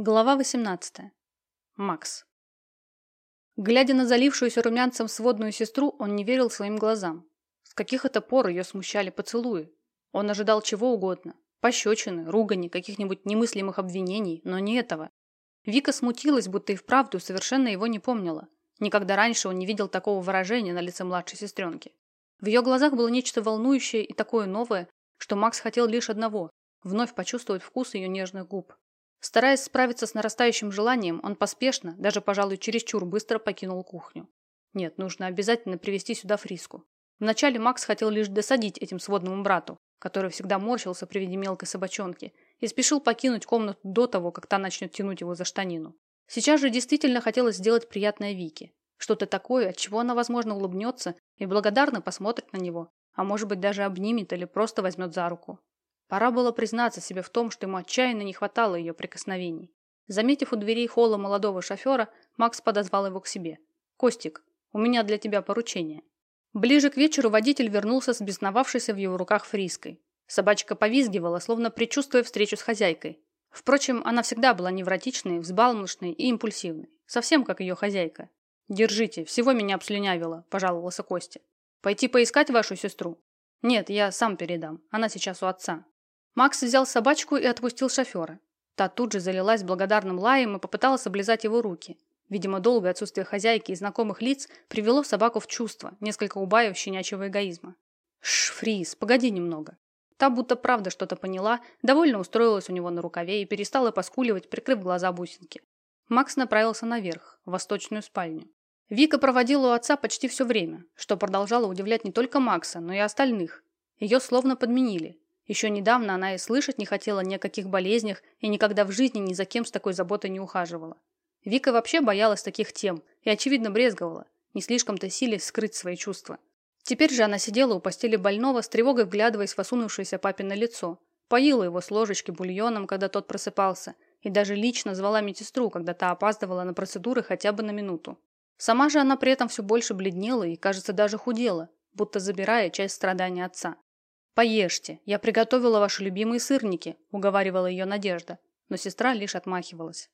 Глава 18. Макс. Глядя на залившуюся румянцем сводную сестру, он не верил своим глазам. С каких это пор ее смущали поцелуи? Он ожидал чего угодно. Пощечины, ругани, каких-нибудь немыслимых обвинений, но не этого. Вика смутилась, будто и вправду совершенно его не помнила. Никогда раньше он не видел такого выражения на лице младшей сестренки. В ее глазах было нечто волнующее и такое новое, что Макс хотел лишь одного – вновь почувствовать вкус ее нежных губ. Стараясь справиться с нарастающим желанием, он поспешно, даже, пожалуй, чересчур быстро покинул кухню. Нет, нужно обязательно привести сюда Фриску. Вначале Макс хотел лишь досадить этим сводному брату, который всегда морщился при виде мелкой собачонки, и спешил покинуть комнату до того, как та начнет тянуть его за штанину. Сейчас же действительно хотелось сделать приятное Вике. Что-то такое, от чего она, возможно, улыбнется и благодарно посмотрит на него, а может быть даже обнимет или просто возьмет за руку. Пора было признаться себе в том, что ему отчаянно не хватало ее прикосновений. Заметив у дверей холла молодого шофера, Макс подозвал его к себе. «Костик, у меня для тебя поручение». Ближе к вечеру водитель вернулся с бесновавшейся в его руках фриской. Собачка повизгивала, словно предчувствуя встречу с хозяйкой. Впрочем, она всегда была невротичной, взбалмошной и импульсивной. Совсем как ее хозяйка. «Держите, всего меня обслюнявило», – пожаловался Костя. «Пойти поискать вашу сестру?» «Нет, я сам передам. Она сейчас у отца. Макс взял собачку и отпустил шофера. Та тут же залилась благодарным лаем и попыталась облизать его руки. Видимо, долгое отсутствие хозяйки и знакомых лиц привело собаку в чувство, несколько убавив щенячьего эгоизма. «Шш, погоди немного». Та будто правда что-то поняла, довольно устроилась у него на рукаве и перестала поскуливать, прикрыв глаза бусинки. Макс направился наверх, в восточную спальню. Вика проводила у отца почти все время, что продолжало удивлять не только Макса, но и остальных. Ее словно подменили. Еще недавно она и слышать не хотела ни о каких болезнях и никогда в жизни ни за кем с такой заботой не ухаживала. Вика вообще боялась таких тем и, очевидно, брезговала, не слишком-то силе скрыть свои чувства. Теперь же она сидела у постели больного, с тревогой вглядываясь в осунувшееся папино лицо, поила его с ложечки бульоном, когда тот просыпался, и даже лично звала медсестру, когда та опаздывала на процедуры хотя бы на минуту. Сама же она при этом все больше бледнела и, кажется, даже худела, будто забирая часть страданий отца. «Поешьте, я приготовила ваши любимые сырники», – уговаривала ее Надежда, но сестра лишь отмахивалась.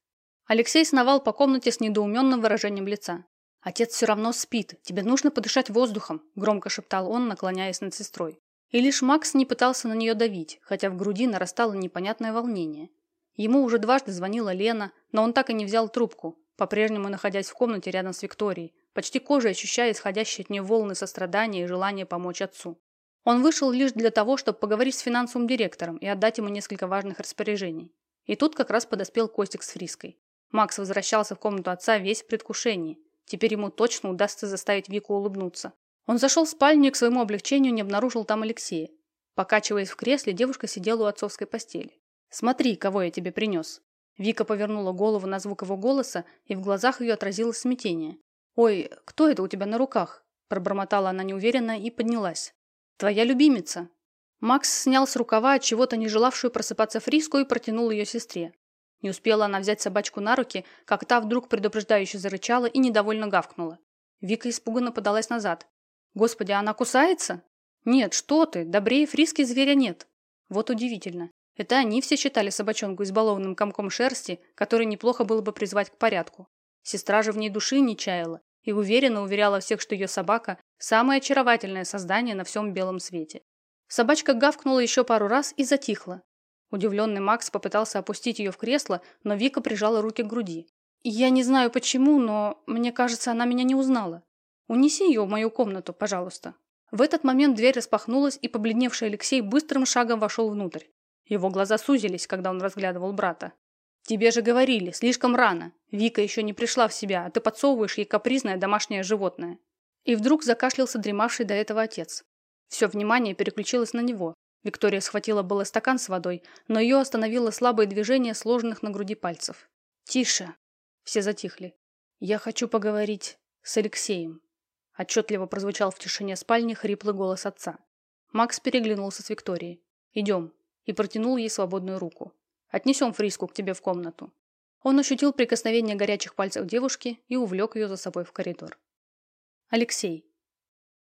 Алексей сновал по комнате с недоуменным выражением лица. «Отец все равно спит, тебе нужно подышать воздухом», – громко шептал он, наклоняясь над сестрой. И лишь Макс не пытался на нее давить, хотя в груди нарастало непонятное волнение. Ему уже дважды звонила Лена, но он так и не взял трубку, по-прежнему находясь в комнате рядом с Викторией, почти кожей ощущая исходящие от нее волны сострадания и желания помочь отцу. Он вышел лишь для того, чтобы поговорить с финансовым директором и отдать ему несколько важных распоряжений. И тут как раз подоспел Костик с Фриской. Макс возвращался в комнату отца весь в предвкушении. Теперь ему точно удастся заставить Вику улыбнуться. Он зашел в спальню и к своему облегчению не обнаружил там Алексея. Покачиваясь в кресле, девушка сидела у отцовской постели. «Смотри, кого я тебе принес». Вика повернула голову на звук его голоса, и в глазах ее отразилось смятение. «Ой, кто это у тебя на руках?» Пробормотала она неуверенно и поднялась. Твоя любимица». Макс снял с рукава от чего-то не желавшую просыпаться Фриску и протянул ее сестре. Не успела она взять собачку на руки, как та вдруг предупреждающе зарычала и недовольно гавкнула. Вика испуганно подалась назад. «Господи, она кусается?» «Нет, что ты, добрее Фриски зверя нет». Вот удивительно. Это они все считали собачонку избалованным комком шерсти, который неплохо было бы призвать к порядку. Сестра же в ней души не чаяла и уверенно уверяла всех, что ее собака – самое очаровательное создание на всем белом свете. Собачка гавкнула еще пару раз и затихла. Удивленный Макс попытался опустить ее в кресло, но Вика прижала руки к груди. «Я не знаю почему, но мне кажется, она меня не узнала. Унеси ее в мою комнату, пожалуйста». В этот момент дверь распахнулась, и побледневший Алексей быстрым шагом вошел внутрь. Его глаза сузились, когда он разглядывал брата. «Тебе же говорили, слишком рано. Вика еще не пришла в себя, а ты подсовываешь ей капризное домашнее животное». И вдруг закашлялся дремавший до этого отец. Все внимание переключилось на него. Виктория схватила было стакан с водой, но ее остановило слабое движение сложенных на груди пальцев. «Тише!» Все затихли. «Я хочу поговорить с Алексеем», – отчетливо прозвучал в тишине спальни хриплый голос отца. Макс переглянулся с Викторией. «Идем», и протянул ей свободную руку. Отнесем Фриску к тебе в комнату». Он ощутил прикосновение горячих пальцев девушки и увлек ее за собой в коридор. Алексей.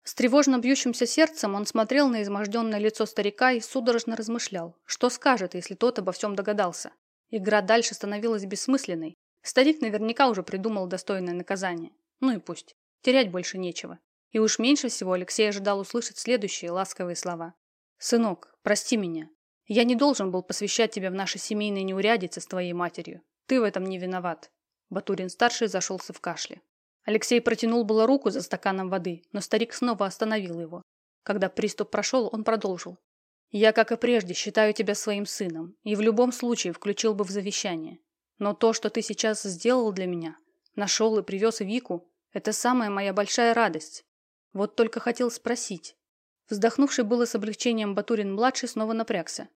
С тревожно бьющимся сердцем он смотрел на изможденное лицо старика и судорожно размышлял, что скажет, если тот обо всем догадался. Игра дальше становилась бессмысленной. Старик наверняка уже придумал достойное наказание. Ну и пусть. Терять больше нечего. И уж меньше всего Алексей ожидал услышать следующие ласковые слова. «Сынок, прости меня. Я не должен был посвящать тебя в наши семейные неурядицы с твоей матерью. Ты в этом не виноват». Батурин-старший зашелся в кашле. Алексей протянул было руку за стаканом воды, но старик снова остановил его. Когда приступ прошел, он продолжил. Я, как и прежде, считаю тебя своим сыном и в любом случае включил бы в завещание. Но то, что ты сейчас сделал для меня, нашел и привез Вику, это самая моя большая радость. Вот только хотел спросить. Вздохнувший было с облегчением Батурин-младший снова напрягся.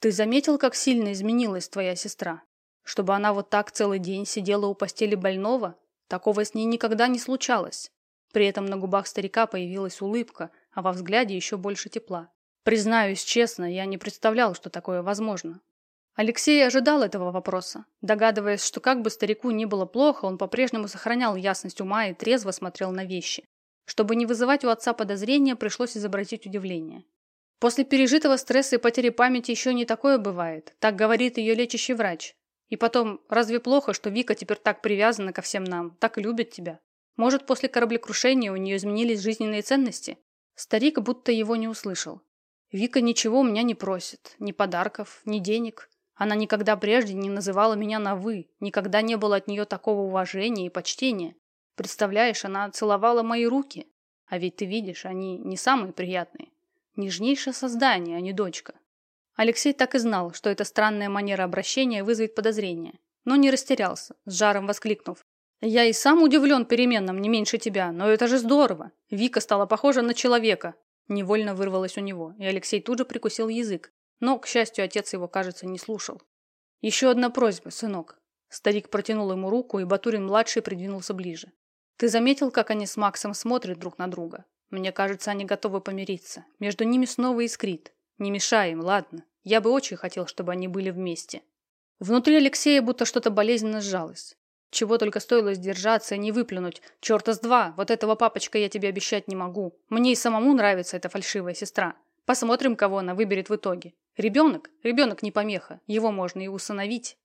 Ты заметил, как сильно изменилась твоя сестра? Чтобы она вот так целый день сидела у постели больного? Такого с ней никогда не случалось. При этом на губах старика появилась улыбка, а во взгляде еще больше тепла. Признаюсь честно, я не представлял, что такое возможно. Алексей ожидал этого вопроса, догадываясь, что как бы старику ни было плохо, он по-прежнему сохранял ясность ума и трезво смотрел на вещи. Чтобы не вызывать у отца подозрения, пришлось изобразить удивление. После пережитого стресса и потери памяти еще не такое бывает, так говорит ее лечащий врач. И потом, разве плохо, что Вика теперь так привязана ко всем нам, так любит тебя? Может, после кораблекрушения у нее изменились жизненные ценности? Старик будто его не услышал. Вика ничего у меня не просит. Ни подарков, ни денег. Она никогда прежде не называла меня на «вы». Никогда не было от нее такого уважения и почтения. Представляешь, она целовала мои руки. А ведь ты видишь, они не самые приятные. Нежнейшее создание, а не дочка. Алексей так и знал, что эта странная манера обращения вызовет подозрение. Но не растерялся, с жаром воскликнув. «Я и сам удивлен переменам не меньше тебя, но это же здорово! Вика стала похожа на человека, Невольно вырвалось у него, и Алексей тут же прикусил язык. Но, к счастью, отец его, кажется, не слушал. «Еще одна просьба, сынок». Старик протянул ему руку, и Батурин-младший придвинулся ближе. «Ты заметил, как они с Максом смотрят друг на друга? Мне кажется, они готовы помириться. Между ними снова искрит. Не мешай им, ладно? Я бы очень хотел, чтобы они были вместе». Внутри Алексея будто что-то болезненно сжалось. Чего только стоило сдержаться и не выплюнуть. Черта с два, вот этого папочка я тебе обещать не могу. Мне и самому нравится эта фальшивая сестра. Посмотрим, кого она выберет в итоге. Ребенок? Ребенок не помеха. Его можно и усыновить.